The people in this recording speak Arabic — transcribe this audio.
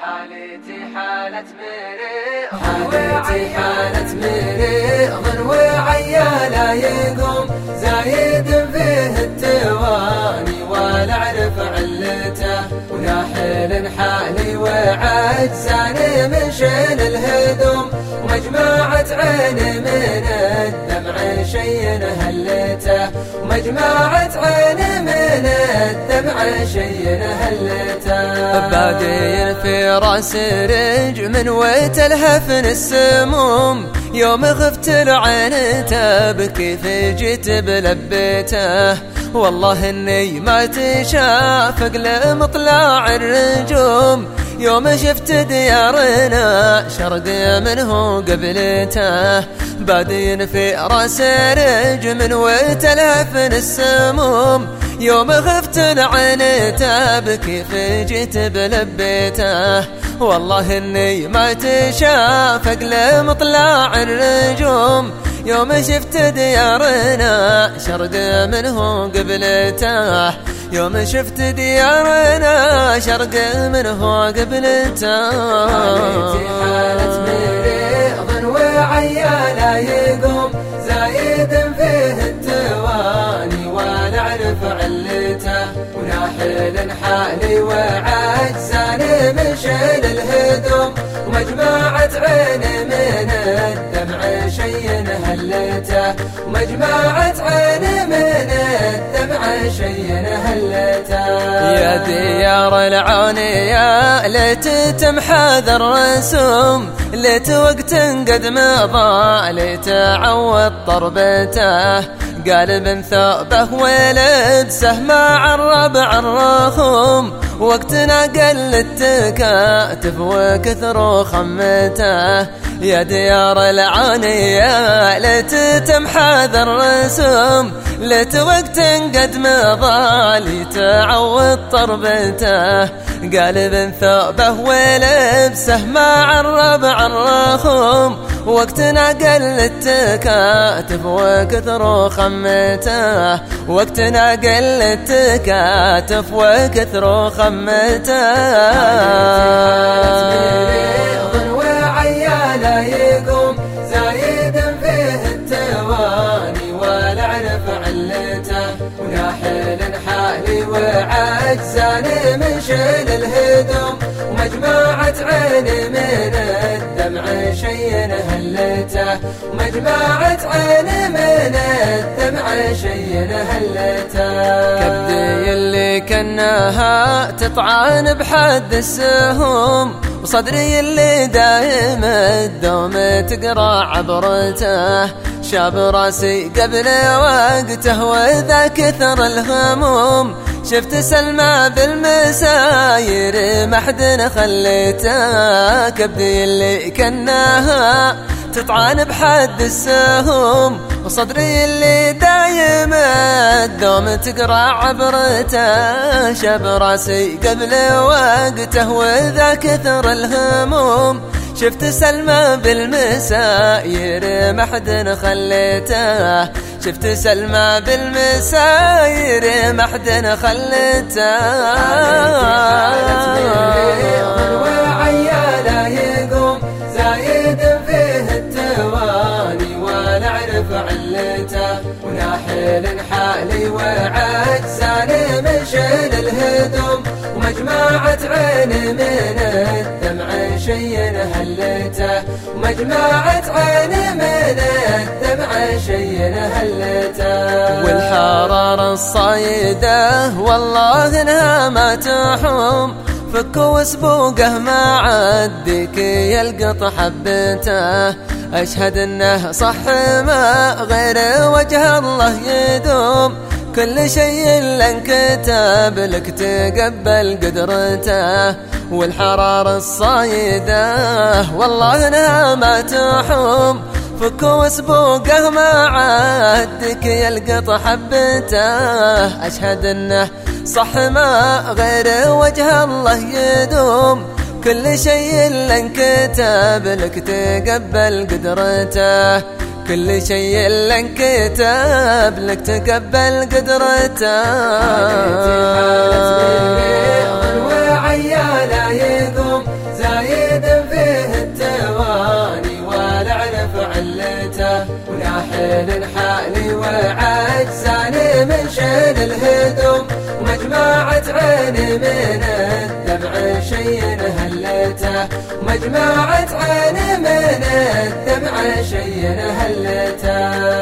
حالتي حالة حالتي حالة مريض وعياله يقوم زايد ومجمعة عيني من الدمع شي هلته. ومجمعة عيني من الدمع شي هلته. بادين في رأس رج من ويت الهفن السموم يوم غفت العين تبكي جيت بلبيته. والله إني ما تشافق لمطلع الرجوم يوم شفت ديارنا شرق منه قبلته. بادين في رأس رج من وتلفن السموم. يوم غفت العين تبكي في جيت بلبيته. والله إني ما تشافق لمطلع الرجوم يوم شفت ديارنا شرق منه قبلته. يوم شفت ديارنا شرق منه قبلته حالة مريض وعياله يقوم. زايد فيه التواني ولا اعرف علته. وناحل حالي وعجزاني من شيل الهدوم. ومجمعة عيني من الدمع شي هلته ومجمعة عيني من شي هلته يا ديار العونية ليت تمحى ذا الرسوم ليت وقت قد مضى ليت عوض طربته قالب ثوبه ولبسه مع الربع الرخوم وقتنا قل التكاتف وكثر خمته. يا ديار العانية ليت تمحى ذا ليت وقت قد مضى لتعوض طربته. قالب ثوبه ولبسه مع الربع الرخوم وقتنا قل التكاتف وكثر خمته وقتنا قل التكاتف وكثر خمته وعجزاني من شيل الهدوم ومجمعة عيني من الدمع شي هلته. ومجمعة عيني من الدمع شي هلته. كبدي اللي كناها تطعن بحد السهوم وصدري اللي دايم الدوم تقرأ عبرته. شاب راسي قبل وقته وذا كثر الهموم شفت سلمى بالمساير ما حد خليته كبدي اللي كناها. تطعن بحد السهوم وصدري اللي دايم الدوم تقرأ عبرته. شاب راسي قبل وقته وذا كثر الهموم. شفت سلمى بالمساير ما حد خليته شفت سلمى بالمساير ما حد خليته وعياله يقوم زايد فيه التواني اعرف وناحل حالي وعجزاني من شيل الهدوم. ومجمعة عيني من الدمع شي هلته ومجمعة عيني من الدمع شي هلته. والحرارة الصايدة والله إنها ما تحوم. فك وسبوقه ما عدك يلقط حبته. أشهد أنه صح ما غير وجه الله يدوم. كل شيء لانكتب لك تقبل قدرته والحرارة الصايدة. والله انها ما تحوم فك وسبوقه ما عادك يلقط حبته أشهد أنه صح ما غير وجه الله يدوم. كل شيء لانكتب لك تقبل قدرته. كل شيء اللي انكتب لك تقبل قدرته. وعياله زايد فيه التواني ولا اعرف ولا حيل حالي وعجزاني من شين الهدوم. ومجمعة عيني من الدمع شي هلته ومجمعة عيني من الدمع شي هلته